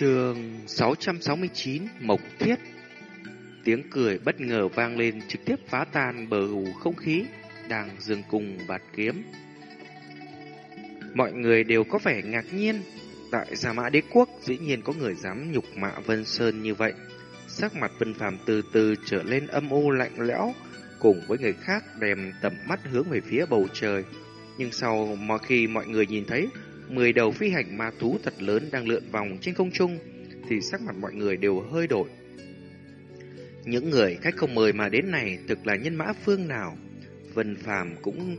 Trường 669 Mộc Thiết Tiếng cười bất ngờ vang lên trực tiếp phá tan bờ hù không khí đang dừng cùng bạt kiếm. Mọi người đều có vẻ ngạc nhiên, tại Gia Mã Đế Quốc dĩ nhiên có người dám nhục mạ Vân Sơn như vậy. Sắc mặt Vân Phàm từ từ trở lên âm u lạnh lẽo, cùng với người khác đem tầm mắt hướng về phía bầu trời. Nhưng sau mà khi mọi người nhìn thấy mười đầu phi hành ma thú thật lớn đang lượn vòng trên không trung, thì sắc mặt mọi người đều hơi đổi. Những người khách không mời mà đến này thực là nhân mã phương nào? Vân Phàm cũng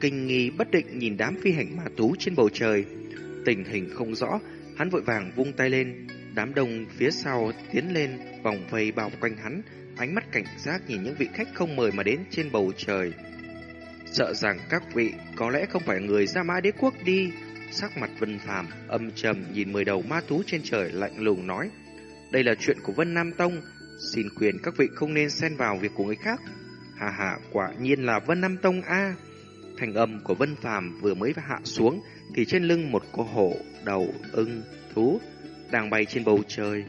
kinh nghi bất định nhìn đám phi hành ma thú trên bầu trời. Tình hình không rõ, hắn vội vàng vung tay lên, đám đông phía sau tiến lên vòng vây bao quanh hắn, ánh mắt cảnh giác nhìn những vị khách không mời mà đến trên bầu trời. Sợ rằng các vị có lẽ không phải người ra mã đế quốc đi. Sắc mặt Vân Phàm âm trầm nhìn mười đầu ma thú trên trời lạnh lùng nói. Đây là chuyện của Vân Nam Tông, xin quyền các vị không nên xen vào việc của người khác. Hà hà, quả nhiên là Vân Nam Tông A. Thành âm của Vân Phàm vừa mới hạ xuống thì trên lưng một con hổ đầu ưng thú đang bay trên bầu trời.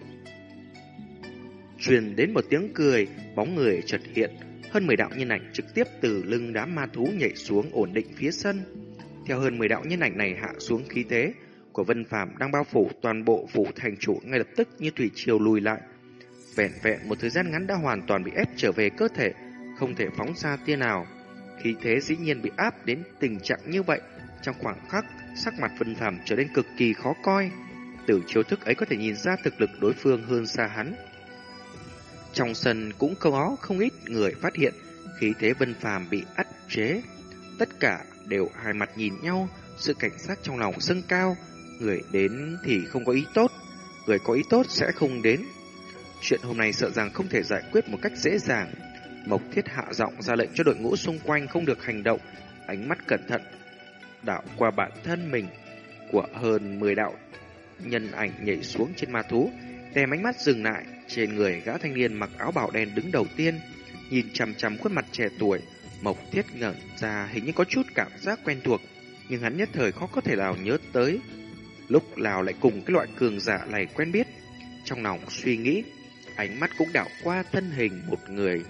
Truyền đến một tiếng cười, bóng người chợt hiện, hơn 10 đạo nhân ảnh trực tiếp từ lưng đám ma thú nhảy xuống ổn định phía sân. Theo hơn 10 đạo nhân ảnh này hạ xuống khí thế của Vân Phàm đang bao phủ toàn bộ phủ thành chủ ngay lập tức như thủy triều lùi lại. Vẹn vẹn một thời gian ngắn đã hoàn toàn bị ép trở về cơ thể, không thể phóng ra tia nào. Khí thế dĩ nhiên bị áp đến tình trạng như vậy, trong khoảng khắc, sắc mặt Vân Phàm trở nên cực kỳ khó coi. Từ chiêu thức ấy có thể nhìn ra thực lực đối phương hơn xa hắn. Trong sân cũng có không ít người phát hiện khí thế Vân Phàm bị ắt chế. Tất cả đều hai mặt nhìn nhau, sự cảnh giác trong lòng dâng cao. Người đến thì không có ý tốt, người có ý tốt sẽ không đến. Chuyện hôm nay sợ rằng không thể giải quyết một cách dễ dàng. Mộc Thiết hạ giọng ra lệnh cho đội ngũ xung quanh không được hành động, ánh mắt cẩn thận đảo qua bản thân mình của hơn 10 đạo nhân ảnh nhảy xuống trên ma thú, đem ánh mắt dừng lại trên người gã thanh niên mặc áo bào đen đứng đầu tiên, nhìn chằm chằm khuôn mặt trẻ tuổi, Mộc Thiết ngẩn ra hình như có chút cảm giác quen thuộc, nhưng hắn nhất thời khó có thể nào nhớ tới. Lúc nào lại cùng cái loại cường giả này quen biết, trong lòng suy nghĩ, ánh mắt cũng đảo qua thân hình một người.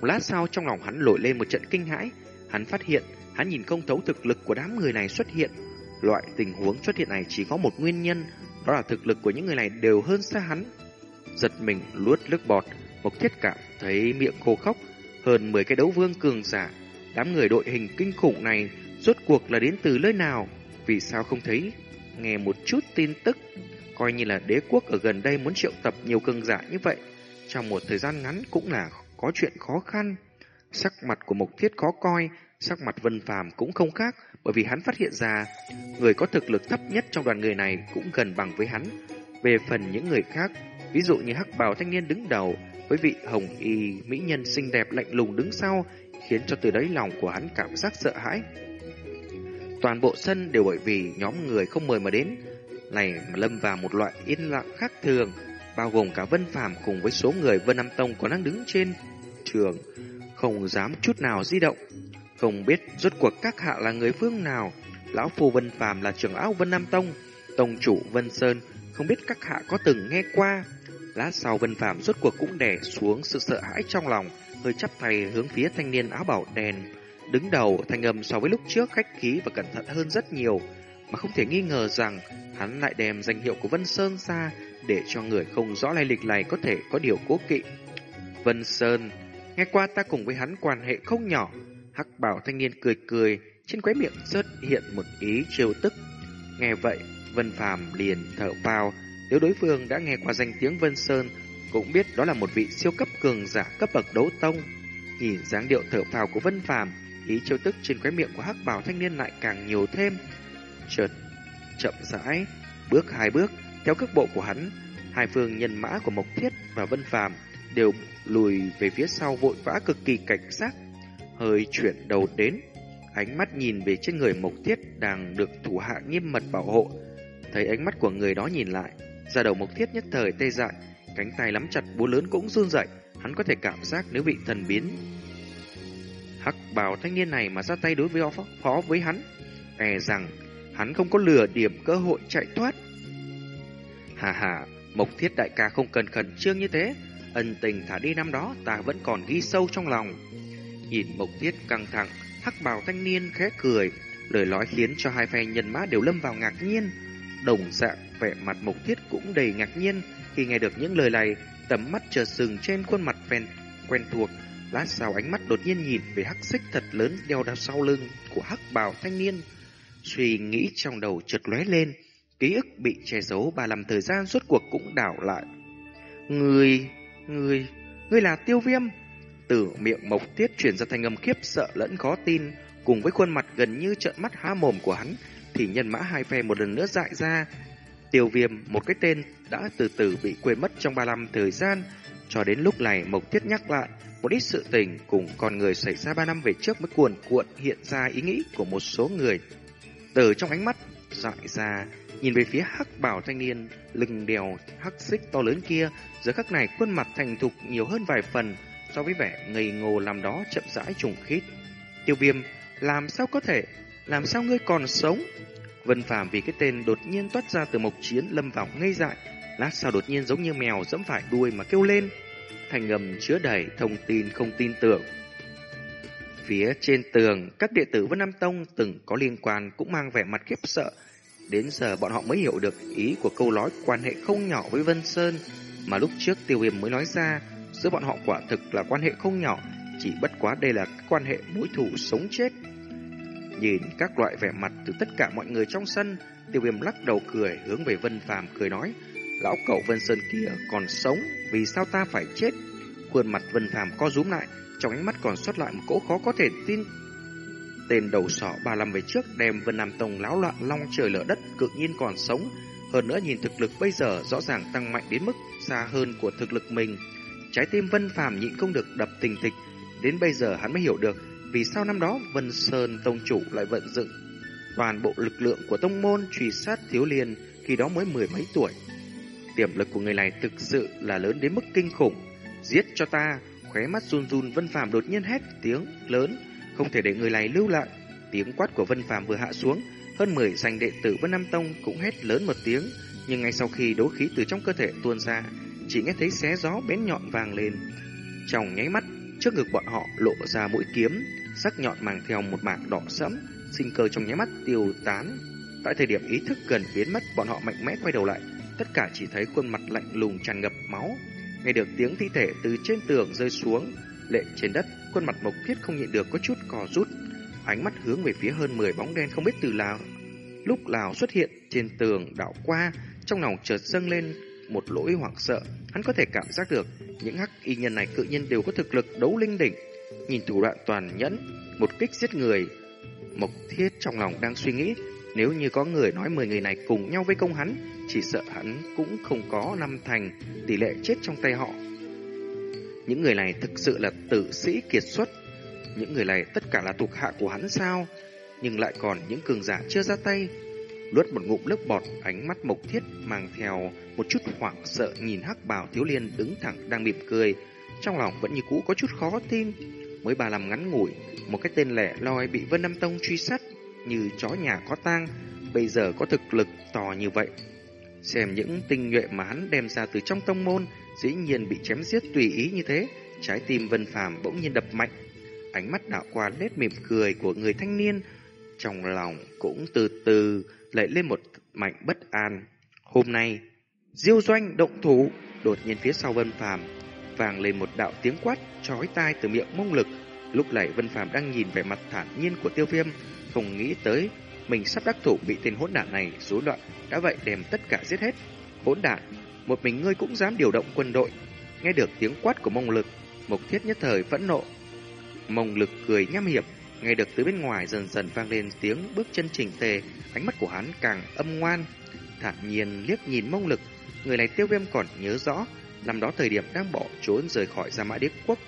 Một lát sau trong lòng hắn nổi lên một trận kinh hãi, hắn phát hiện hắn nhìn không thấu thực lực của đám người này xuất hiện. Loại tình huống xuất hiện này chỉ có một nguyên nhân, đó là thực lực của những người này đều hơn xa hắn. Giật mình luốt nước bọt, mộc thiết cảm thấy miệng khô khóc, hơn 10 cái đấu vương cường giả, đám người đội hình kinh khủng này rốt cuộc là đến từ nơi nào, vì sao không thấy nghe một chút tin tức, coi như là đế quốc ở gần đây muốn triệu tập nhiều cường giả như vậy, trong một thời gian ngắn cũng là có chuyện khó khăn. Sắc mặt của Mộc Thiết khó coi, sắc mặt Vân Phàm cũng không khác, bởi vì hắn phát hiện ra người có thực lực thấp nhất trong đoàn người này cũng gần bằng với hắn. Về phần những người khác, ví dụ như hắc bào thanh niên đứng đầu, với vị hồng y mỹ nhân xinh đẹp lạnh lùng đứng sau, khiến cho từ đấy lòng của hắn cảm giác sợ hãi. Toàn bộ sân đều bởi vì nhóm người không mời mà đến, này mà lâm vào một loại yên lặng khác thường, bao gồm cả Vân Phàm cùng với số người Vân Nam Tông còn đang đứng trên trường, không dám chút nào di động. Không biết rốt cuộc các hạ là người phương nào, lão phu Vân Phàm là trưởng lão Vân Nam Tông, tông chủ Vân Sơn, không biết các hạ có từng nghe qua. Lát sau Vân phạm rốt cuộc cũng đè xuống sự sợ hãi trong lòng, hơi chắp tay hướng phía thanh niên áo bảo đèn Đứng đầu thanh âm so với lúc trước khách khí và cẩn thận hơn rất nhiều, mà không thể nghi ngờ rằng hắn lại đem danh hiệu của Vân Sơn ra để cho người không rõ lai lịch này có thể có điều cố kỵ. Vân Sơn, nghe qua ta cùng với hắn quan hệ không nhỏ. Hắc bảo thanh niên cười cười, trên khóe miệng xuất hiện một ý trêu tức. Nghe vậy, Vân Phàm liền thở phào, nếu đối phương đã nghe qua danh tiếng Vân Sơn, cũng biết đó là một vị siêu cấp cường giả cấp bậc đấu tông. Nhìn dáng điệu thở phào của Vân Phàm, ý trêu tức trên khóe miệng của Hắc Bảo thanh niên lại càng nhiều thêm. Chợt chậm rãi, bước hai bước, theo cước bộ của hắn, hai phương nhân mã của Mộc Thiết và Vân Phàm đều lùi về phía sau vội vã cực kỳ cảnh giác, hơi chuyển đầu đến, ánh mắt nhìn về trên người Mộc Thiết đang được thủ hạ nghiêm mật bảo hộ. Thấy ánh mắt của người đó nhìn lại, ra đầu Mộc Thiết nhất thời tê dại, cánh tay nắm chặt búa lớn cũng run rẩy, hắn có thể cảm giác nếu bị thần biến. Hắc bào thanh niên này mà ra tay đối với phó với hắn, e rằng hắn không có lừa điểm cơ hội chạy thoát. Hà hà, Mộc Thiết đại ca không cần khẩn trương như thế, ân tình thả đi năm đó ta vẫn còn ghi sâu trong lòng. Nhìn Mộc Thiết căng thẳng, hắc bào thanh niên khẽ cười, lời nói khiến cho hai phe nhân mã đều lâm vào ngạc nhiên. Đồng dạng vẻ mặt Mộc Thiết cũng đầy ngạc nhiên khi nghe được những lời này, tầm mắt chợt sừng trên khuôn mặt ven quen thuộc. Lát sau ánh mắt đột nhiên nhìn về hắc xích thật lớn đeo đằng sau lưng của hắc bào thanh niên. Suy nghĩ trong đầu chợt lóe lên, ký ức bị che giấu ba năm thời gian suốt cuộc cũng đảo lại. Người, người, người là tiêu viêm. Từ miệng mộc tiết truyền ra thanh âm khiếp sợ lẫn khó tin, cùng với khuôn mặt gần như trợn mắt há mồm của hắn, thì nhân mã hai phe một lần nữa dại ra. Tiêu viêm, một cái tên đã từ từ bị quên mất trong ba năm thời gian, cho đến lúc này Mộc Thiết nhắc lại một ít sự tình cùng con người xảy ra ba năm về trước mới cuồn cuộn hiện ra ý nghĩ của một số người. Từ trong ánh mắt dại ra, nhìn về phía hắc bảo thanh niên, lưng đèo hắc xích to lớn kia, giờ khắc này khuôn mặt thành thục nhiều hơn vài phần so với vẻ ngây ngô làm đó chậm rãi trùng khít. Tiêu viêm, làm sao có thể, làm sao ngươi còn sống? Vân Phạm vì cái tên đột nhiên toát ra từ mộc chiến lâm vào ngây dại, lát sau đột nhiên giống như mèo dẫm phải đuôi mà kêu lên. Thành ngầm chứa đầy thông tin không tin tưởng. Phía trên tường, các đệ tử Vân Nam Tông từng có liên quan cũng mang vẻ mặt khiếp sợ. Đến giờ bọn họ mới hiểu được ý của câu nói quan hệ không nhỏ với Vân Sơn mà lúc trước Tiêu Viêm mới nói ra. Giữa bọn họ quả thực là quan hệ không nhỏ, chỉ bất quá đây là quan hệ mối thù sống chết. Nhìn các loại vẻ mặt từ tất cả mọi người trong sân, Tiêu Viêm lắc đầu cười hướng về Vân Phàm cười nói: "Lão cậu Vân Sơn kia còn sống, vì sao ta phải chết?" Khuôn mặt Vân Phàm co rúm lại, trong ánh mắt còn xuất lại một cỗ khó có thể tin. Tên đầu sỏ ba năm về trước đem Vân Nam Tông láo loạn long trời lở đất cực nhiên còn sống, hơn nữa nhìn thực lực bây giờ rõ ràng tăng mạnh đến mức xa hơn của thực lực mình. Trái tim Vân Phàm nhịn không được đập tình thịch, đến bây giờ hắn mới hiểu được vì sao năm đó Vân Sơn Tông Chủ lại vận dựng toàn bộ lực lượng của tông môn truy sát thiếu liên khi đó mới mười mấy tuổi. Tiềm lực của người này thực sự là lớn đến mức kinh khủng. Giết cho ta, khóe mắt run run Vân Phàm đột nhiên hét tiếng lớn, không thể để người này lưu lại. Tiếng quát của Vân Phàm vừa hạ xuống, hơn 10 danh đệ tử Vân Nam Tông cũng hét lớn một tiếng, nhưng ngay sau khi đấu khí từ trong cơ thể tuôn ra, chỉ nghe thấy xé gió bén nhọn vàng lên. Trong nháy mắt, trước ngực bọn họ lộ ra mũi kiếm, sắc nhọn mang theo một mảng đỏ sẫm, sinh cơ trong nháy mắt tiêu tán. Tại thời điểm ý thức gần biến mất, bọn họ mạnh mẽ quay đầu lại, tất cả chỉ thấy khuôn mặt lạnh lùng tràn ngập máu. Nghe được tiếng thi thể từ trên tường rơi xuống, lệ trên đất, khuôn mặt Mộc Thiết không nhịn được có chút cò rút, ánh mắt hướng về phía hơn 10 bóng đen không biết từ nào lúc nào xuất hiện trên tường đảo qua, trong lòng chợt dâng lên một lỗi hoảng sợ. Hắn có thể cảm giác được những hắc y nhân này tự nhiên đều có thực lực đấu linh đỉnh, nhìn thủ đoạn toàn nhẫn, một kích giết người. Mộc Thiết trong lòng đang suy nghĩ, nếu như có người nói 10 người này cùng nhau với công hắn, chỉ sợ hắn cũng không có năm thành tỷ lệ chết trong tay họ. Những người này thực sự là tử sĩ kiệt xuất. Những người này tất cả là thuộc hạ của hắn sao? Nhưng lại còn những cường giả chưa ra tay. Luốt một ngụm nước bọt, ánh mắt mộc thiết mang theo một chút hoảng sợ nhìn hắc bào thiếu liên đứng thẳng đang mỉm cười. Trong lòng vẫn như cũ có chút khó tin. Mới bà làm ngắn ngủi, một cái tên lẻ loi bị Vân Nam Tông truy sát như chó nhà có tang, bây giờ có thực lực to như vậy. Xem những tinh nhuệ mà hắn đem ra từ trong tông môn, dĩ nhiên bị chém giết tùy ý như thế, trái tim Vân Phàm bỗng nhiên đập mạnh. Ánh mắt đạo qua nét mỉm cười của người thanh niên, trong lòng cũng từ từ lại lên một mạnh bất an. Hôm nay, Diêu Doanh động thủ, đột nhiên phía sau Vân Phàm vang lên một đạo tiếng quát chói tai từ miệng mông lực. Lúc này Vân Phàm đang nhìn vẻ mặt thản nhiên của Tiêu Viêm, không nghĩ tới mình sắp đắc thủ bị tên hỗn đản này rối loạn, đã vậy đem tất cả giết hết. Hỗn đản, một mình ngươi cũng dám điều động quân đội. Nghe được tiếng quát của mông lực, Mộc Thiết nhất thời phẫn nộ. Mông lực cười nham hiểm, nghe được từ bên ngoài dần dần vang lên tiếng bước chân chỉnh tề, ánh mắt của hắn càng âm ngoan, thản nhiên liếc nhìn mông lực, người này Tiêu Viêm còn nhớ rõ, năm đó thời điểm đang bỏ trốn rời khỏi Gia Mã Đế quốc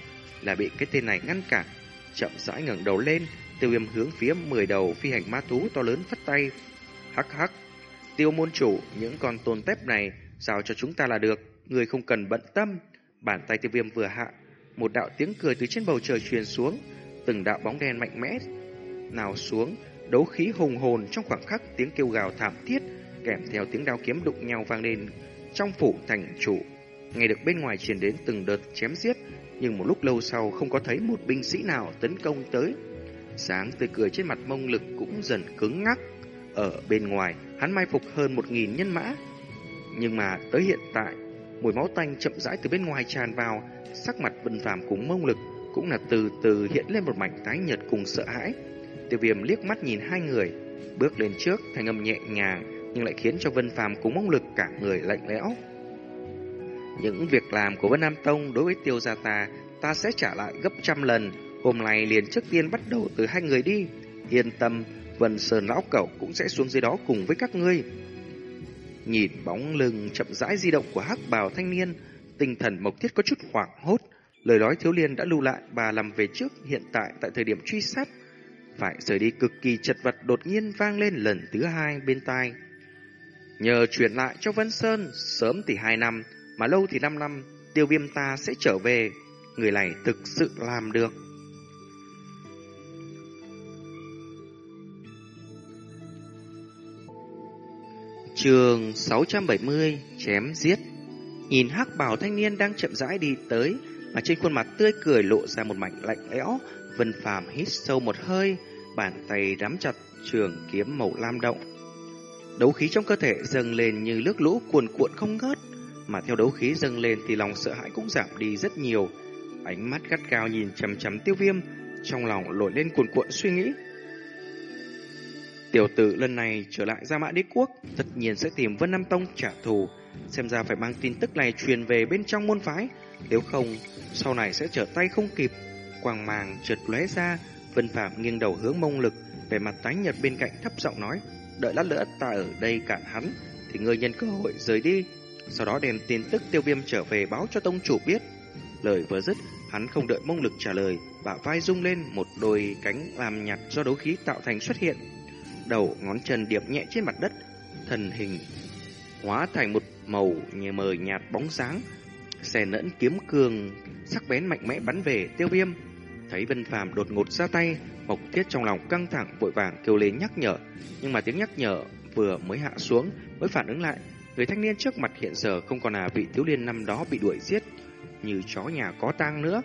là bị cái tên này ngăn cản, chậm rãi ngẩng đầu lên, Tiêu viêm hướng phía mười đầu phi hành ma thú to lớn phất tay. Hắc hắc, tiêu môn chủ, những con tôn tép này giao cho chúng ta là được, người không cần bận tâm. Bàn tay tiêu viêm vừa hạ, một đạo tiếng cười từ trên bầu trời truyền xuống, từng đạo bóng đen mạnh mẽ nào xuống, đấu khí hùng hồn trong khoảng khắc tiếng kêu gào thảm thiết, kèm theo tiếng đao kiếm đụng nhau vang lên, trong phủ thành chủ. Nghe được bên ngoài truyền đến từng đợt chém giết, nhưng một lúc lâu sau không có thấy một binh sĩ nào tấn công tới. Sáng tươi cười trên mặt mông lực cũng dần cứng ngắc. Ở bên ngoài, hắn mai phục hơn một nghìn nhân mã. Nhưng mà tới hiện tại, mùi máu tanh chậm rãi từ bên ngoài tràn vào, sắc mặt vân phàm cùng mông lực cũng là từ từ hiện lên một mảnh tái nhợt cùng sợ hãi. Tiêu viêm liếc mắt nhìn hai người, bước lên trước, thanh âm nhẹ nhàng, nhưng lại khiến cho Vân Phàm cùng mông lực cả người lạnh lẽo. Những việc làm của Vân Nam Tông đối với tiêu gia ta, ta sẽ trả lại gấp trăm lần. Hôm nay liền trước tiên bắt đầu từ hai người đi. Yên tâm, Vân Sơn Lão Cẩu cũng sẽ xuống dưới đó cùng với các ngươi. Nhìn bóng lưng chậm rãi di động của hắc bào thanh niên, tinh thần Mộc Thiết có chút hoảng hốt. Lời nói thiếu liên đã lưu lại bà làm về trước hiện tại tại thời điểm truy sát phải rời đi cực kỳ chật vật đột nhiên vang lên lần thứ hai bên tai. Nhờ chuyển lại cho Vân Sơn, sớm thì hai năm, mà lâu thì năm năm, tiêu viêm ta sẽ trở về. Người này thực sự làm được. Trường 670 Chém giết Nhìn hắc bảo thanh niên đang chậm rãi đi tới mà trên khuôn mặt tươi cười lộ ra một mảnh lạnh lẽo Vân Phàm hít sâu một hơi, bàn tay nắm chặt trường kiếm màu lam động. Đấu khí trong cơ thể dâng lên như nước lũ cuồn cuộn không ngớt, mà theo đấu khí dâng lên thì lòng sợ hãi cũng giảm đi rất nhiều. Ánh mắt gắt gao nhìn chằm chằm tiêu viêm, trong lòng nổi lên cuồn cuộn suy nghĩ. Tiểu tử lần này trở lại ra mã đế quốc, tất nhiên sẽ tìm Vân Nam Tông trả thù, xem ra phải mang tin tức này truyền về bên trong môn phái, nếu không, sau này sẽ trở tay không kịp quang màng trượt lóe ra, Vân Phạm nghiêng đầu hướng mông lực, về mặt tái nhật bên cạnh thấp giọng nói, đợi lát nữa ta ở đây cản hắn, thì ngươi nhân cơ hội rời đi, sau đó đem tin tức tiêu viêm trở về báo cho tông chủ biết. Lời vừa dứt, hắn không đợi mông lực trả lời, bả vai rung lên một đôi cánh làm nhạt do đấu khí tạo thành xuất hiện. Đầu ngón chân điệp nhẹ trên mặt đất, thần hình hóa thành một màu như mờ nhạt bóng sáng, xè lẫn kiếm cường sắc bén mạnh mẽ bắn về tiêu viêm. Thấy Vân Phàm đột ngột ra tay, Mộc Tiết trong lòng căng thẳng vội vàng kêu lên nhắc nhở, nhưng mà tiếng nhắc nhở vừa mới hạ xuống mới phản ứng lại, người thanh niên trước mặt hiện giờ không còn là vị thiếu niên năm đó bị đuổi giết, như chó nhà có tang nữa.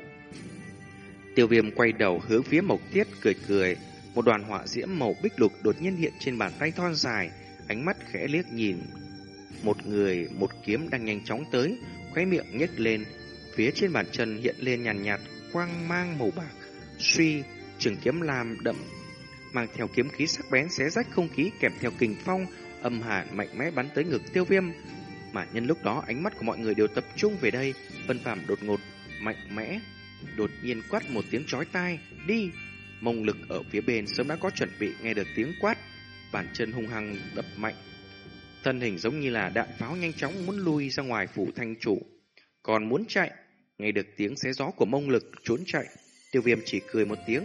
Tiêu Viêm quay đầu hướng phía Mộc Tiết cười cười, một đoàn họa diễm màu bích lục đột nhiên hiện trên bàn tay thon dài, ánh mắt khẽ liếc nhìn. Một người một kiếm đang nhanh chóng tới, khóe miệng nhếch lên, phía trên bàn chân hiện lên nhàn nhạt, nhạt quang mang màu bạc, suy, trường kiếm làm đậm, mang theo kiếm khí sắc bén xé rách không khí kèm theo kình phong, âm hàn mạnh mẽ bắn tới ngực tiêu viêm. Mà nhân lúc đó ánh mắt của mọi người đều tập trung về đây, Vân Phàm đột ngột, mạnh mẽ, đột nhiên quát một tiếng chói tai, đi! Mông lực ở phía bên sớm đã có chuẩn bị nghe được tiếng quát, bàn chân hung hăng đập mạnh. Thân hình giống như là đạn pháo nhanh chóng muốn lui ra ngoài phủ thanh chủ. Còn muốn chạy, Nghe được tiếng xé gió của mông lực trốn chạy, tiêu viêm chỉ cười một tiếng,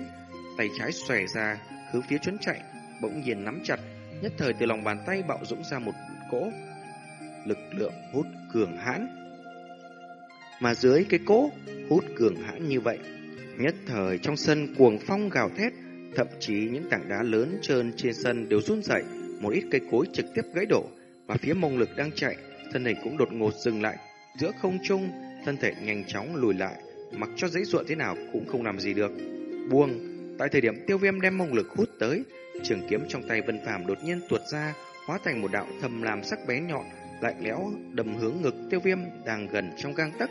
tay trái xòe ra, hướng phía trốn chạy, bỗng nhiên nắm chặt, nhất thời từ lòng bàn tay bạo dũng ra một cỗ lực lượng hút cường hãn. Mà dưới cái cỗ hút cường hãn như vậy, nhất thời trong sân cuồng phong gào thét, thậm chí những tảng đá lớn trơn trên sân đều run rẩy, một ít cây cối trực tiếp gãy đổ, và phía mông lực đang chạy, thân hình cũng đột ngột dừng lại giữa không trung thân thể nhanh chóng lùi lại, mặc cho giấy ruộng thế nào cũng không làm gì được. Buông, tại thời điểm tiêu viêm đem mông lực hút tới, trường kiếm trong tay Vân Phàm đột nhiên tuột ra, hóa thành một đạo thầm làm sắc bén nhọn, lạnh lẽo đâm hướng ngực tiêu viêm đang gần trong gang tấc.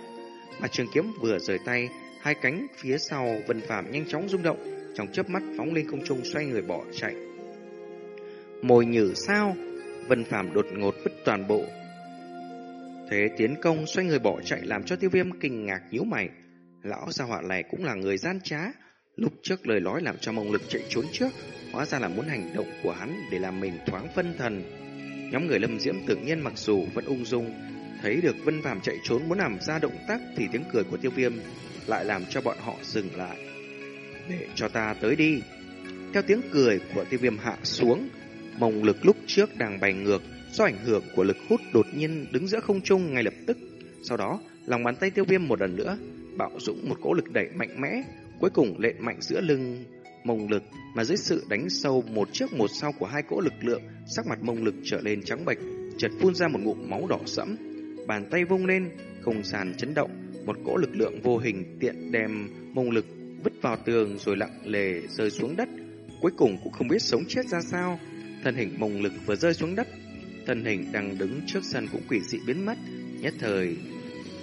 Mà trường kiếm vừa rời tay, hai cánh phía sau Vân Phàm nhanh chóng rung động, trong chớp mắt phóng lên không trung xoay người bỏ chạy. Mồi nhử sao? Vân Phạm đột ngột vứt toàn bộ Thế tiến công xoay người bỏ chạy làm cho tiêu viêm kinh ngạc nhíu mày. Lão gia họa này cũng là người gian trá. Lúc trước lời nói làm cho mông lực chạy trốn trước, hóa ra là muốn hành động của hắn để làm mình thoáng phân thần. Nhóm người lâm diễm tự nhiên mặc dù vẫn ung dung, thấy được Vân Phạm chạy trốn muốn làm ra động tác thì tiếng cười của tiêu viêm lại làm cho bọn họ dừng lại. Để cho ta tới đi. Theo tiếng cười của tiêu viêm hạ xuống, mông lực lúc trước đang bay ngược, Do ảnh hưởng của lực hút đột nhiên đứng giữa không trung ngay lập tức. Sau đó, lòng bàn tay tiêu viêm một lần nữa, bạo dũng một cỗ lực đẩy mạnh mẽ, cuối cùng lện mạnh giữa lưng mông lực mà dưới sự đánh sâu một trước một sau của hai cỗ lực lượng, sắc mặt mông lực trở lên trắng bệch, chợt phun ra một ngụm máu đỏ sẫm. bàn tay vung lên, không sàn chấn động, một cỗ lực lượng vô hình tiện đem mông lực vứt vào tường rồi lặng lề rơi xuống đất, cuối cùng cũng không biết sống chết ra sao. Thân hình mông lực vừa rơi xuống đất, thân hình đang đứng trước sân cũng quỷ dị biến mất, nhất thời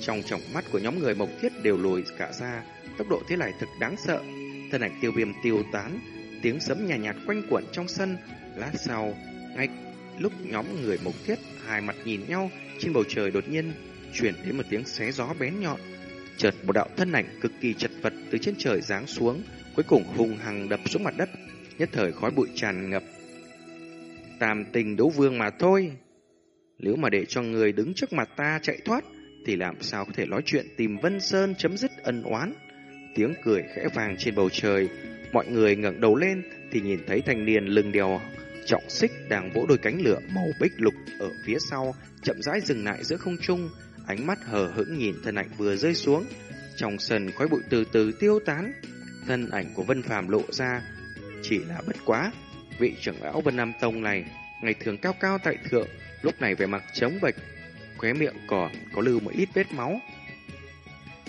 trong trọng mắt của nhóm người mộc thiết đều lùi cả ra, tốc độ thế này thực đáng sợ. Thân ảnh tiêu viêm tiêu tán, tiếng sấm nhà nhạt quanh quẩn trong sân, lát sau, ngay lúc nhóm người mộc thiết hai mặt nhìn nhau, trên bầu trời đột nhiên chuyển đến một tiếng xé gió bén nhọn. Chợt một đạo thân ảnh cực kỳ chật vật từ trên trời giáng xuống, cuối cùng hung hăng đập xuống mặt đất, nhất thời khói bụi tràn ngập. Tam tình đấu vương mà thôi. Nếu mà để cho người đứng trước mặt ta chạy thoát, thì làm sao có thể nói chuyện tìm Vân Sơn chấm dứt ân oán. Tiếng cười khẽ vàng trên bầu trời, mọi người ngẩng đầu lên thì nhìn thấy thanh niên lưng đèo trọng xích đang vỗ đôi cánh lửa màu bích lục ở phía sau, chậm rãi dừng lại giữa không trung, ánh mắt hờ hững nhìn thân ảnh vừa rơi xuống. Trong sân khói bụi từ từ tiêu tán, thân ảnh của Vân Phàm lộ ra, chỉ là bất quá. Vị trưởng lão Vân Nam Tông này, ngày thường cao cao tại thượng, lúc này về mặt trống bệch, khóe miệng còn có lưu một ít vết máu.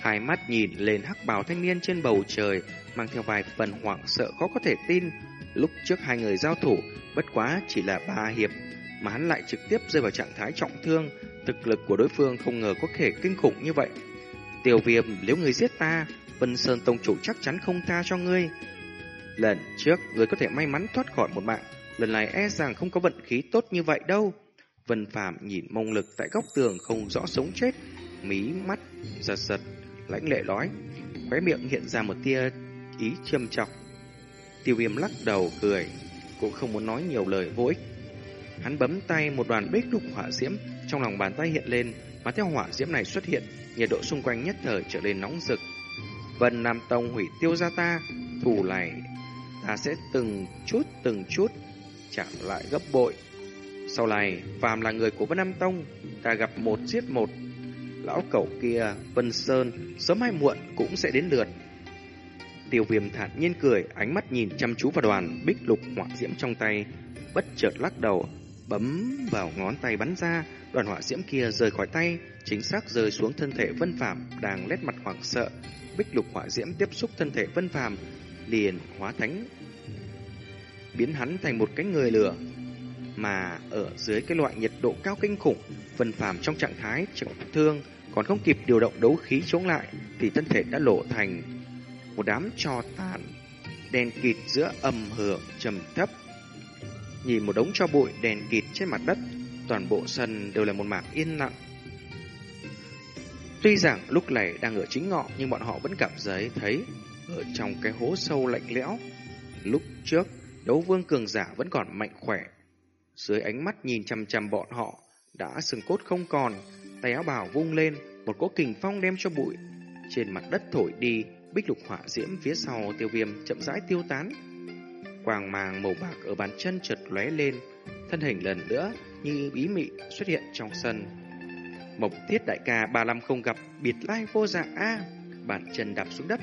Hai mắt nhìn lên hắc bào thanh niên trên bầu trời, mang theo vài phần hoảng sợ khó có thể tin. Lúc trước hai người giao thủ, bất quá chỉ là ba hiệp, mà hắn lại trực tiếp rơi vào trạng thái trọng thương. Thực lực của đối phương không ngờ có thể kinh khủng như vậy. Tiểu viêm, nếu người giết ta, Vân Sơn Tông chủ chắc chắn không tha cho ngươi. Lần trước, người có thể may mắn thoát khỏi một mạng, lần này e rằng không có vận khí tốt như vậy đâu. Vân Phạm nhìn mông lực tại góc tường không rõ sống chết, mí mắt giật giật, lãnh lệ nói, khóe miệng hiện ra một tia ý châm chọc. Tiêu viêm lắc đầu cười, cũng không muốn nói nhiều lời vô ích. Hắn bấm tay một đoàn bích đục hỏa diễm, trong lòng bàn tay hiện lên, mà theo hỏa diễm này xuất hiện, nhiệt độ xung quanh nhất thời trở nên nóng rực. Vân Nam Tông hủy tiêu ra ta, thù này ta sẽ từng chút từng chút trả lại gấp bội. Sau này, phàm là người của Vân Nam Tông, ta gặp một giết một. Lão cẩu kia, Vân Sơn, sớm hay muộn cũng sẽ đến lượt. Tiêu viêm thản nhiên cười, ánh mắt nhìn chăm chú vào đoàn bích lục hỏa diễm trong tay, bất chợt lắc đầu, bấm vào ngón tay bắn ra, đoàn hỏa diễm kia rời khỏi tay, chính xác rơi xuống thân thể Vân Phàm đang lét mặt hoảng sợ. Bích lục hỏa diễm tiếp xúc thân thể Vân Phàm, liền hóa thánh biến hắn thành một cái người lửa. Mà ở dưới cái loại nhiệt độ cao kinh khủng, Vân Phàm trong trạng thái trọng thương, còn không kịp điều động đấu khí chống lại thì thân thể đã lộ thành một đám trò tàn đèn kịt giữa âm hưởng trầm thấp. Nhìn một đống cho bụi đèn kịt trên mặt đất, toàn bộ sân đều là một mảng yên lặng. Tuy rằng lúc này đang ở chính ngọ nhưng bọn họ vẫn cảm thấy thấy ở trong cái hố sâu lạnh lẽo. Lúc trước, đấu vương cường giả vẫn còn mạnh khỏe. Dưới ánh mắt nhìn chăm chăm bọn họ, đã sừng cốt không còn, tay áo bào vung lên, một cỗ kình phong đem cho bụi. Trên mặt đất thổi đi, bích lục hỏa diễm phía sau tiêu viêm chậm rãi tiêu tán. Quàng màng màu bạc ở bàn chân chợt lóe lên, thân hình lần nữa như bí mị xuất hiện trong sân. Mộc thiết đại ca ba năm không gặp, biệt lai vô dạng a bàn chân đạp xuống đất.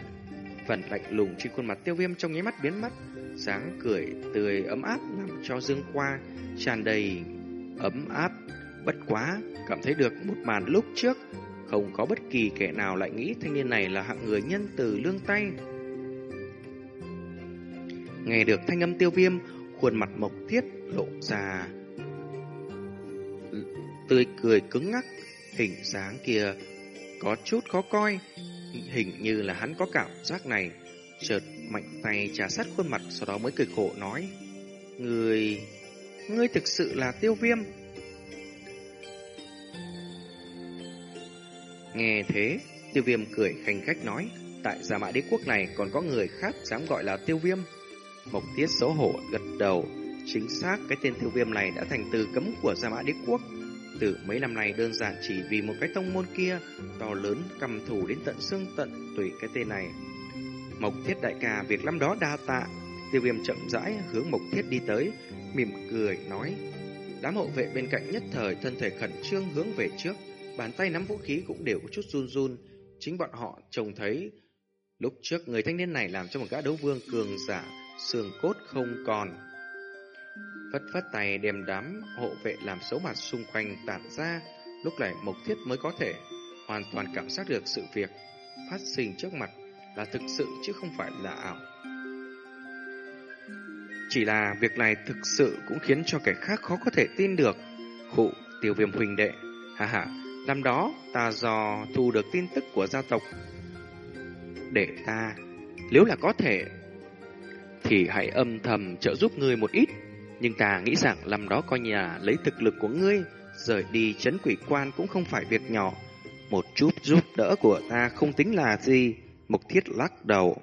Phần lạnh lùng trên khuôn mặt tiêu viêm trong nháy mắt biến mất, dáng cười tươi ấm áp làm cho dương qua tràn đầy ấm áp. Bất quá, cảm thấy được một màn lúc trước không có bất kỳ kẻ nào lại nghĩ thanh niên này là hạng người nhân từ lương tay. Nghe được thanh âm tiêu viêm, khuôn mặt mộc thiết lộ ra tươi cười cứng ngắc, hình dáng kia có chút khó coi, hình như là hắn có cảm giác này. Chợt mạnh tay trà sát khuôn mặt, sau đó mới cười khổ nói, Người... Ngươi thực sự là tiêu viêm. Nghe thế, tiêu viêm cười khanh khách nói, tại Gia Mã Đế Quốc này còn có người khác dám gọi là tiêu viêm. Mộc Tiết xấu hổ gật đầu, chính xác cái tên tiêu viêm này đã thành từ cấm của Gia Mã Đế Quốc. Từ mấy năm nay đơn giản chỉ vì một cái tông môn kia, to lớn cầm thủ đến tận xương tận tùy cái tên này. Mộc Thiết đại ca việc lắm đó đa tạ, tiêu viêm chậm rãi hướng Mộc Thiết đi tới, mỉm cười nói. Đám hộ vệ bên cạnh nhất thời thân thể khẩn trương hướng về trước, bàn tay nắm vũ khí cũng đều có chút run run. Chính bọn họ trông thấy lúc trước người thanh niên này làm cho một gã đấu vương cường giả, xương cốt không còn. Phất phất tay đem đám hộ vệ làm xấu mặt xung quanh tản ra, Lúc này Mộc Thiết mới có thể hoàn toàn cảm giác được sự việc phát sinh trước mặt là thực sự chứ không phải là ảo. Chỉ là việc này thực sự cũng khiến cho kẻ khác khó có thể tin được. Khụ, tiêu viêm huỳnh đệ. Hà hà, năm đó ta dò thu được tin tức của gia tộc. Để ta, nếu là có thể, thì hãy âm thầm trợ giúp ngươi một ít. Nhưng ta nghĩ rằng năm đó coi nhà lấy thực lực của ngươi, rời đi chấn quỷ quan cũng không phải việc nhỏ. Một chút giúp đỡ của ta không tính là gì. Mục thiết lắc đầu.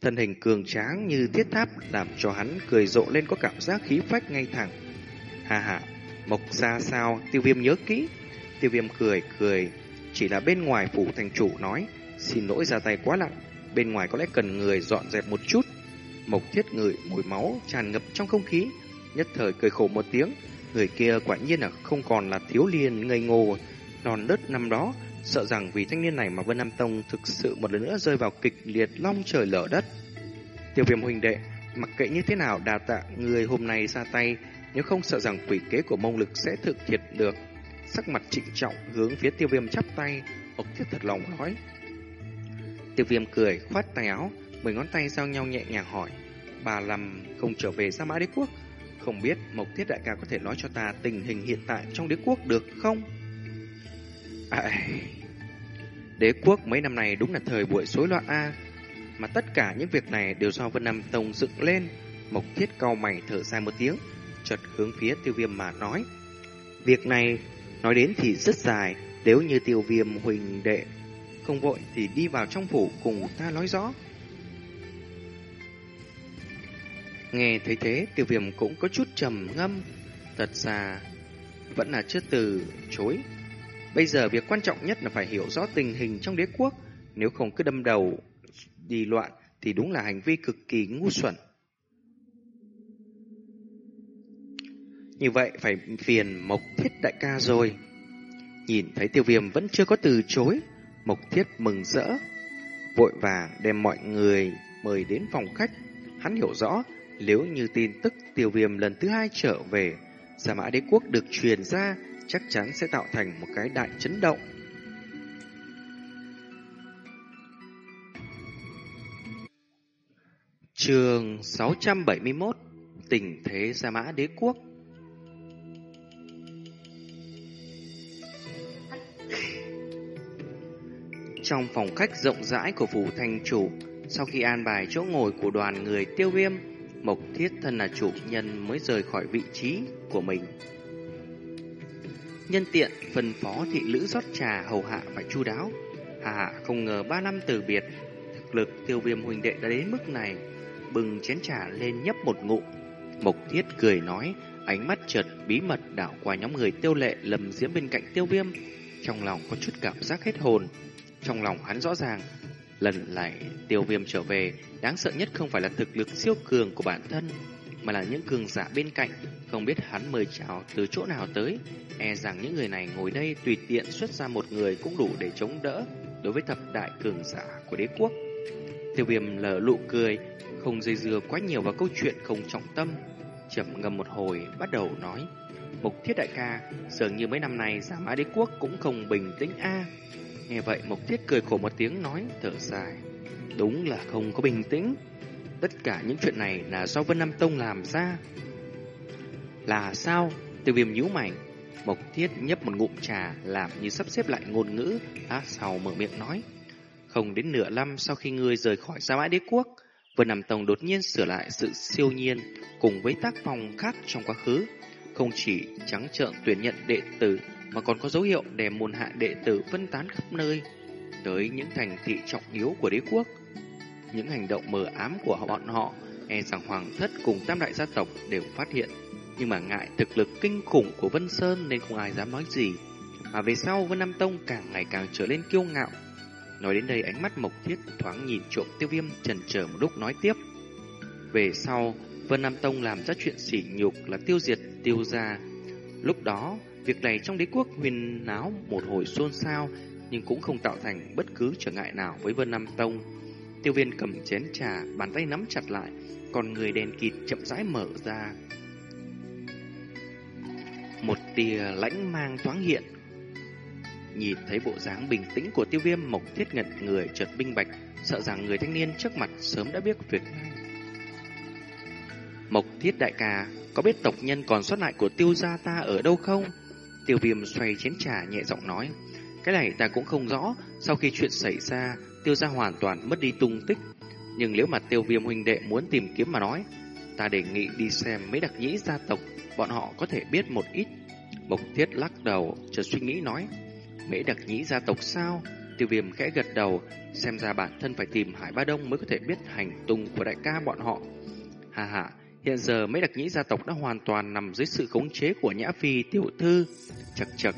Thân hình cường tráng như thiết tháp làm cho hắn cười rộ lên có cảm giác khí phách ngay thẳng. Hà hà, mộc ra sao, tiêu viêm nhớ kỹ. Tiêu viêm cười cười, chỉ là bên ngoài phủ thành chủ nói, xin lỗi ra tay quá nặng, bên ngoài có lẽ cần người dọn dẹp một chút. Mộc thiết ngửi mùi máu tràn ngập trong không khí, nhất thời cười khổ một tiếng, người kia quả nhiên là không còn là thiếu liên ngây ngô, non đất năm đó, sợ rằng vì thanh niên này mà Vân Nam Tông thực sự một lần nữa rơi vào kịch liệt long trời lở đất. Tiêu viêm huynh đệ, mặc kệ như thế nào đà tạ người hôm nay ra tay, nếu không sợ rằng quỷ kế của mông lực sẽ thực hiện được. Sắc mặt trịnh trọng hướng phía tiêu viêm chắp tay, ốc thiết thật lòng nói. Tiêu viêm cười, khoát tay áo, mười ngón tay giao nhau nhẹ nhàng hỏi. Bà làm không trở về ra Mã Đế Quốc, không biết Mộc Thiết Đại ca có thể nói cho ta tình hình hiện tại trong đế quốc được không? Ai... đế quốc mấy năm này đúng là thời buổi rối loạn A, mà tất cả những việc này đều do Vân Nam Tông dựng lên. Mộc Thiết cao mày thở dài một tiếng, chợt hướng phía tiêu viêm mà nói. Việc này nói đến thì rất dài, nếu như tiêu viêm huỳnh đệ không vội thì đi vào trong phủ cùng ta nói rõ. Nghe thấy thế, tiêu viêm cũng có chút trầm ngâm. Thật ra, vẫn là chưa từ chối. Bây giờ việc quan trọng nhất là phải hiểu rõ tình hình trong đế quốc. Nếu không cứ đâm đầu đi loạn thì đúng là hành vi cực kỳ ngu xuẩn. Như vậy phải phiền Mộc Thiết đại ca rồi. Nhìn thấy tiêu viêm vẫn chưa có từ chối, Mộc Thiết mừng rỡ. Vội vàng đem mọi người mời đến phòng khách. Hắn hiểu rõ, nếu như tin tức tiêu viêm lần thứ hai trở về, Giả mã đế quốc được truyền ra, chắc chắn sẽ tạo thành một cái đại chấn động. Trường 671 Tình thế Gia Mã Đế Quốc Trong phòng khách rộng rãi của phủ thành chủ, sau khi an bài chỗ ngồi của đoàn người tiêu viêm, Mộc Thiết thân là chủ nhân mới rời khỏi vị trí của mình. Nhân tiện, phân phó thị lữ rót trà hầu hạ phải chu đáo. Hà hạ không ngờ ba năm từ biệt, thực lực tiêu viêm huynh đệ đã đến mức này. Bừng chén trà lên nhấp một ngụm. Mộc Thiết cười nói, ánh mắt chợt bí mật đảo qua nhóm người tiêu lệ lầm diễm bên cạnh tiêu viêm. Trong lòng có chút cảm giác hết hồn. Trong lòng hắn rõ ràng, lần này tiêu viêm trở về, đáng sợ nhất không phải là thực lực siêu cường của bản thân, mà là những cường giả bên cạnh, không biết hắn mời chào từ chỗ nào tới. E rằng những người này ngồi đây tùy tiện xuất ra một người cũng đủ để chống đỡ đối với thập đại cường giả của đế quốc. Tiêu viêm lờ lụ cười, không dây dưa quá nhiều vào câu chuyện không trọng tâm. Chậm ngầm một hồi, bắt đầu nói. Mục thiết đại ca, dường như mấy năm nay giả mã đế quốc cũng không bình tĩnh a Nghe vậy Mộc Thiết cười khổ một tiếng nói thở dài. Đúng là không có bình tĩnh. Tất cả những chuyện này là do Vân Nam Tông làm ra. Là sao? Tiêu viêm nhíu mày. Mộc Thiết nhấp một ngụm trà làm như sắp xếp lại ngôn ngữ. Lát sau mở miệng nói. Không đến nửa năm sau khi ngươi rời khỏi Sa Mã Đế Quốc, Vân Nam Tông đột nhiên sửa lại sự siêu nhiên cùng với tác phong khác trong quá khứ. Không chỉ trắng trợn tuyển nhận đệ tử mà còn có dấu hiệu để môn hạ đệ tử phân tán khắp nơi tới những thành thị trọng yếu của đế quốc. Những hành động mờ ám của bọn họ e rằng hoàng thất cùng tam đại gia tộc đều phát hiện, nhưng mà ngại thực lực kinh khủng của Vân Sơn nên không ai dám nói gì. Mà về sau Vân Nam Tông càng ngày càng trở lên kiêu ngạo. Nói đến đây ánh mắt Mộc Thiết thoáng nhìn trộm tiêu viêm trần chờ một lúc nói tiếp. Về sau, Vân Nam Tông làm ra chuyện sỉ nhục là tiêu diệt tiêu gia. Lúc đó, Việc này trong đế quốc huyền náo một hồi xôn xao, nhưng cũng không tạo thành bất cứ trở ngại nào với Vân Nam Tông. Tiêu viên cầm chén trà, bàn tay nắm chặt lại, còn người đèn kịt chậm rãi mở ra. Một tia lãnh mang thoáng hiện, Nhìn thấy bộ dáng bình tĩnh của tiêu viêm mộc thiết ngẩn người chợt binh bạch, sợ rằng người thanh niên trước mặt sớm đã biết việc này. Mộc thiết đại ca, có biết tộc nhân còn sót lại của tiêu gia ta ở đâu không? Tiêu viêm xoay chén trà nhẹ giọng nói. Cái này ta cũng không rõ, sau khi chuyện xảy ra, tiêu gia hoàn toàn mất đi tung tích. Nhưng nếu mà tiêu viêm huynh đệ muốn tìm kiếm mà nói, ta đề nghị đi xem mấy đặc nhĩ gia tộc, bọn họ có thể biết một ít. Mộc thiết lắc đầu, chợt suy nghĩ nói. Mấy đặc nhĩ gia tộc sao? Tiêu viêm khẽ gật đầu, xem ra bản thân phải tìm Hải Ba Đông mới có thể biết hành tung của đại ca bọn họ. Hà hà, hiện giờ mấy đặc nhĩ gia tộc đã hoàn toàn nằm dưới sự khống chế của Nhã Phi tiểu thư. Chật chật,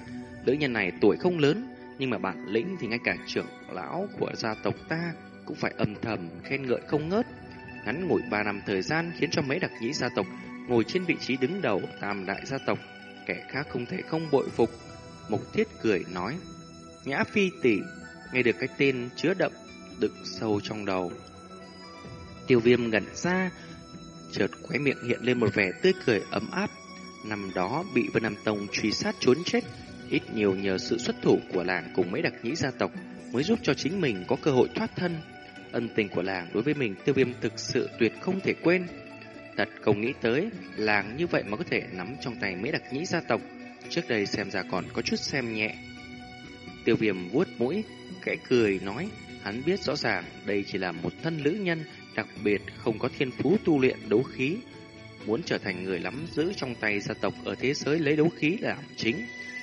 nữ nhân này tuổi không lớn, nhưng mà bản lĩnh thì ngay cả trưởng lão của gia tộc ta cũng phải âm thầm khen ngợi không ngớt. Ngắn ngủi ba năm thời gian khiến cho mấy đặc nhĩ gia tộc ngồi trên vị trí đứng đầu tam đại gia tộc, kẻ khác không thể không bội phục. Mục thiết cười nói, Nhã Phi tỷ nghe được cái tên chứa đậm, đựng sâu trong đầu. Tiêu viêm ngẩn ra, chợt khóe miệng hiện lên một vẻ tươi cười ấm áp. Năm đó bị Vân Nam Tông truy sát trốn chết, ít nhiều nhờ sự xuất thủ của làng cùng mấy đặc nhĩ gia tộc mới giúp cho chính mình có cơ hội thoát thân. Ân tình của làng đối với mình tiêu viêm thực sự tuyệt không thể quên. Thật không nghĩ tới, làng như vậy mà có thể nắm trong tay mấy đặc nhĩ gia tộc. Trước đây xem ra còn có chút xem nhẹ. Tiêu viêm vuốt mũi, kẽ cười nói, hắn biết rõ ràng đây chỉ là một thân lữ nhân, đặc biệt không có thiên phú tu luyện đấu khí. Muốn trở thành người nắm giữ trong tay gia tộc ở thế giới lấy đấu khí làm chính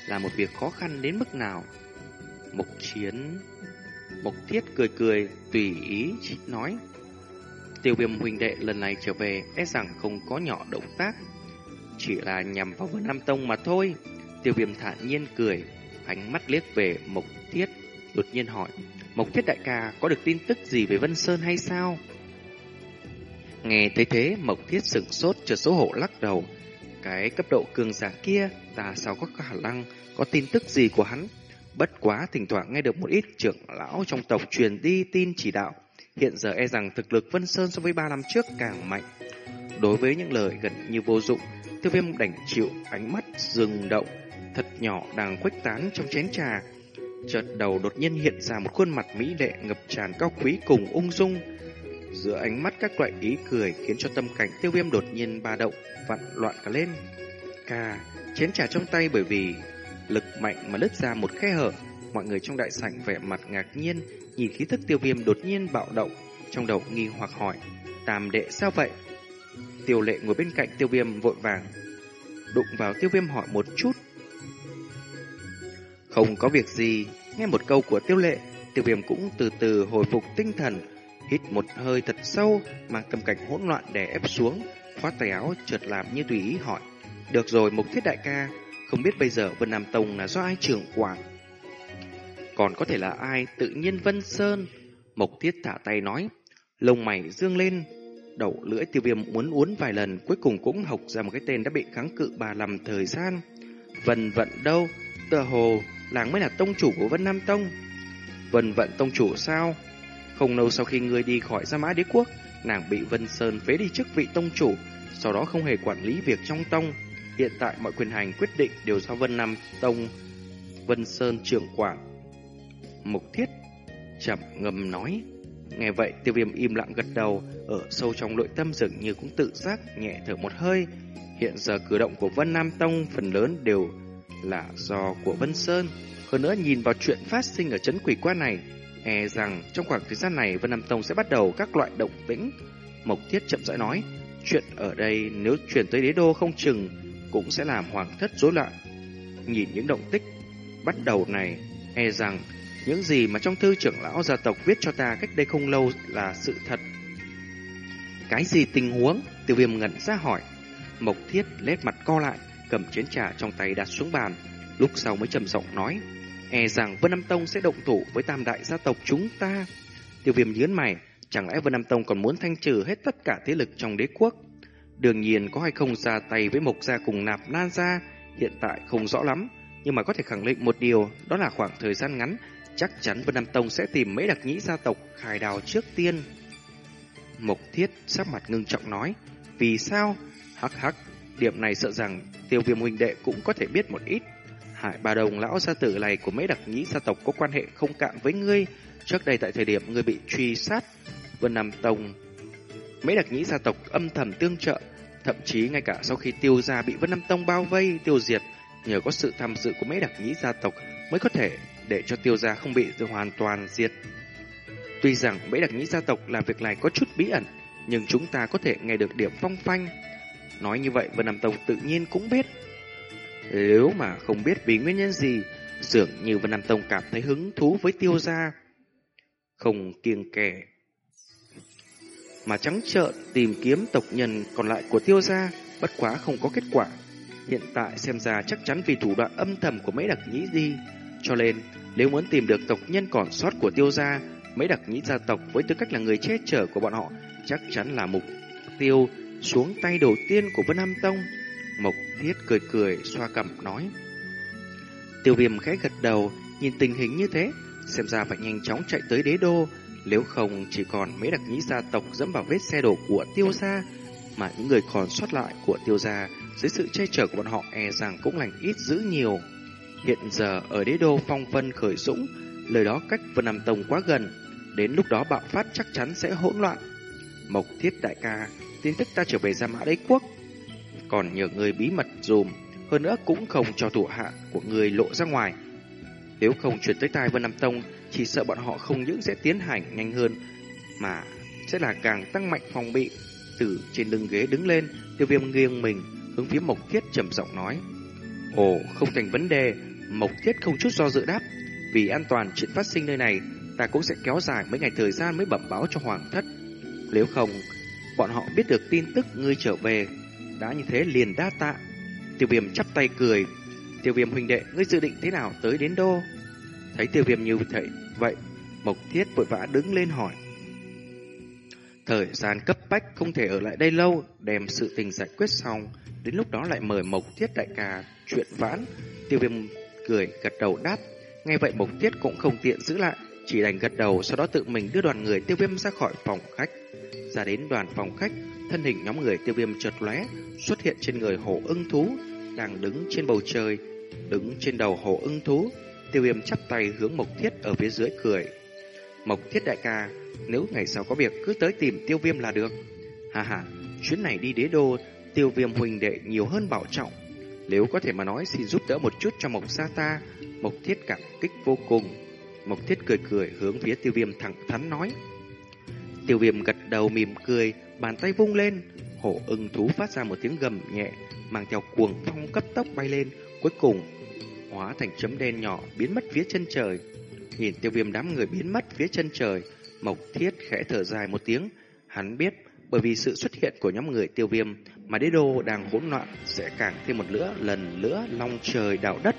là một việc khó khăn đến mức nào. Mục chiến... Mục thiết cười cười, tùy ý nói. Tiêu viêm huynh đệ lần này trở về e rằng không có nhỏ động tác. Chỉ là nhằm vào Vân Nam Tông mà thôi. Tiêu viêm thản nhiên cười, ánh mắt liếc về Mộc Thiết, đột nhiên hỏi, Mộc Thiết đại ca có được tin tức gì về Vân Sơn hay sao? Nghe thấy thế, Mộc Thiết sửng sốt chợt xấu hổ lắc đầu. Cái cấp độ cường giả kia, ta sao có khả năng có tin tức gì của hắn? Bất quá thỉnh thoảng nghe được một ít trưởng lão trong tộc truyền đi tin chỉ đạo. Hiện giờ e rằng thực lực Vân Sơn so với ba năm trước càng mạnh. Đối với những lời gần như vô dụng, tiêu viêm đành chịu ánh mắt dừng động, thật nhỏ đang khuếch tán trong chén trà. Chợt đầu đột nhiên hiện ra một khuôn mặt mỹ lệ ngập tràn cao quý cùng ung dung. Giữa ánh mắt các loại ý cười khiến cho tâm cảnh tiêu viêm đột nhiên ba động, vặn loạn cả lên. Ca, chén trà trong tay bởi vì lực mạnh mà lứt ra một khe hở. Mọi người trong đại sảnh vẻ mặt ngạc nhiên, nhìn khí thức tiêu viêm đột nhiên bạo động, trong đầu nghi hoặc hỏi, tam đệ sao vậy? Tiêu lệ ngồi bên cạnh tiêu viêm vội vàng, đụng vào tiêu viêm hỏi một chút. Không có việc gì, nghe một câu của tiêu lệ, tiêu viêm cũng từ từ hồi phục tinh thần, hít một hơi thật sâu, mang tâm cảnh hỗn loạn đè ép xuống, khoát tay áo trượt làm như tùy ý hỏi. Được rồi, mục thiết đại ca, không biết bây giờ Vân Nam Tông là do ai trưởng quản? Còn có thể là ai? Tự nhiên Vân Sơn. Mộc Thiết thả tay nói. Lông mày dương lên. Đầu lưỡi tiêu viêm muốn uốn vài lần. Cuối cùng cũng học ra một cái tên đã bị kháng cự bà làm thời gian. Vân vận đâu? Tờ hồ làng mới là tông chủ của Vân Nam Tông. Vân vận tông chủ sao? Không lâu sau khi ngươi đi khỏi Gia Mã Đế Quốc, nàng bị Vân Sơn phế đi chức vị tông chủ, sau đó không hề quản lý việc trong tông. Hiện tại mọi quyền hành quyết định đều do Vân Nam Tông, Vân Sơn trưởng quản. Mục thiết chậm ngầm nói. Nghe vậy tiêu viêm im lặng gật đầu, ở sâu trong nội tâm dường như cũng tự giác nhẹ thở một hơi. Hiện giờ cử động của Vân Nam Tông phần lớn đều là do của Vân Sơn. Hơn nữa nhìn vào chuyện phát sinh ở chấn quỷ quan này, e rằng trong khoảng thời gian này Vân Nam Tông sẽ bắt đầu các loại động tĩnh. Mộc Thiết chậm rãi nói, chuyện ở đây nếu chuyển tới đế đô không chừng cũng sẽ làm hoàng thất rối loạn. Nhìn những động tích bắt đầu này, e rằng những gì mà trong thư trưởng lão gia tộc viết cho ta cách đây không lâu là sự thật. Cái gì tình huống? Tiêu viêm ngẩn ra hỏi. Mộc thiết lét mặt co lại, cầm chén trà trong tay đặt xuống bàn. Lúc sau mới trầm giọng nói. E rằng Vân Nam Tông sẽ động thủ với tam đại gia tộc chúng ta. Tiêu viêm nhớn mày, chẳng lẽ Vân Nam Tông còn muốn thanh trừ hết tất cả thế lực trong đế quốc? Đương nhiên có hay không ra tay với Mộc gia cùng nạp nan gia, hiện tại không rõ lắm. Nhưng mà có thể khẳng định một điều, đó là khoảng thời gian ngắn, chắc chắn Vân Nam Tông sẽ tìm mấy đặc nhĩ gia tộc khai đào trước tiên. Mộc Thiết sắc mặt ngưng trọng nói, vì sao? Hắc hắc, điểm này sợ rằng tiêu viêm huynh đệ cũng có thể biết một ít. Hải bà Đồng lão gia tử này của mấy đặc nhĩ gia tộc có quan hệ không cạn với ngươi. Trước đây tại thời điểm ngươi bị truy sát, Vân Nam Tông mấy đặc nhĩ gia tộc âm thầm tương trợ, thậm chí ngay cả sau khi tiêu gia bị Vân Nam Tông bao vây, tiêu diệt, nhờ có sự tham dự của mấy đặc nhĩ gia tộc mới có thể để cho tiêu gia không bị hoàn toàn diệt. Tuy rằng mấy đặc nhĩ gia tộc làm việc này có chút bí ẩn, nhưng chúng ta có thể nghe được điểm phong phanh. Nói như vậy Vân Nam Tông tự nhiên cũng biết. Nếu mà không biết vì nguyên nhân gì, dường như Vân Nam Tông cảm thấy hứng thú với tiêu gia. Không kiêng kẻ. Mà trắng trợn tìm kiếm tộc nhân còn lại của tiêu gia, bất quá không có kết quả. Hiện tại xem ra chắc chắn vì thủ đoạn âm thầm của mấy đặc nhĩ đi. Cho nên, nếu muốn tìm được tộc nhân còn sót của tiêu gia, mấy đặc nhĩ gia tộc với tư cách là người che chở của bọn họ chắc chắn là mục tiêu xuống tay đầu tiên của Vân Nam Tông. Mộc Thiết cười cười xoa cằm nói. Tiêu viêm khẽ gật đầu, nhìn tình hình như thế, xem ra phải nhanh chóng chạy tới đế đô, nếu không chỉ còn mấy đặc nhĩ gia tộc dẫm vào vết xe đổ của tiêu gia, mà những người còn sót lại của tiêu gia dưới sự che chở của bọn họ e rằng cũng lành ít dữ nhiều. Hiện giờ ở đế đô phong vân khởi dũng, lời đó cách Vân Nam Tông quá gần, đến lúc đó bạo phát chắc chắn sẽ hỗn loạn. Mộc Thiết đại ca, tin tức ta trở về Gia Mã Đế Quốc, còn nhờ người bí mật dùm, hơn nữa cũng không cho thủ hạ của người lộ ra ngoài. Nếu không chuyển tới tai Vân Nam Tông, chỉ sợ bọn họ không những sẽ tiến hành nhanh hơn, mà sẽ là càng tăng mạnh phòng bị. Từ trên lưng ghế đứng lên, tiêu viêm nghiêng mình, hướng phía Mộc Thiết trầm giọng nói. Ồ, không thành vấn đề, Mộc Thiết không chút do dự đáp. Vì an toàn chuyện phát sinh nơi này, ta cũng sẽ kéo dài mấy ngày thời gian mới bẩm báo cho Hoàng thất. Nếu không, bọn họ biết được tin tức ngươi trở về, đã như thế liền đa tạ. Tiêu viêm chắp tay cười. Tiêu viêm huynh đệ, ngươi dự định thế nào tới đến đô? Thấy tiêu viêm như vậy, vậy, Mộc Thiết vội vã đứng lên hỏi. Thời gian cấp bách không thể ở lại đây lâu, đem sự tình giải quyết xong, đến lúc đó lại mời Mộc Thiết đại ca chuyện vãn. Tiêu viêm cười gật đầu đáp, nghe vậy Mộc Thiết cũng không tiện giữ lại, chỉ đành gật đầu sau đó tự mình đưa đoàn người tiêu viêm ra khỏi phòng khách. Ra đến đoàn phòng khách, thân hình nhóm người tiêu viêm chợt lóe xuất hiện trên người hổ ưng thú, đang đứng trên bầu trời, đứng trên đầu hổ ưng thú. Tiêu viêm chắp tay hướng Mộc Thiết ở phía dưới cười. Mộc Thiết đại ca, nếu ngày sau có việc cứ tới tìm tiêu viêm là được. Hà hà, chuyến này đi đế đô, tiêu viêm huỳnh đệ nhiều hơn bảo trọng. Nếu có thể mà nói xin giúp đỡ một chút cho Mộc Sa ta, Mộc Thiết cảm kích vô cùng. Mộc Thiết cười cười hướng phía tiêu viêm thẳng thắn nói. Tiêu viêm gật đầu mỉm cười, bàn tay vung lên, hổ ưng thú phát ra một tiếng gầm nhẹ, mang theo cuồng phong cấp tốc bay lên, cuối cùng hóa thành chấm đen nhỏ biến mất phía chân trời. Nhìn tiêu viêm đám người biến mất phía chân trời, Mộc Thiết khẽ thở dài một tiếng, hắn biết bởi vì sự xuất hiện của nhóm người tiêu viêm mà đế đô đang hỗn loạn sẽ càng thêm một lửa lần nữa long trời đảo đất.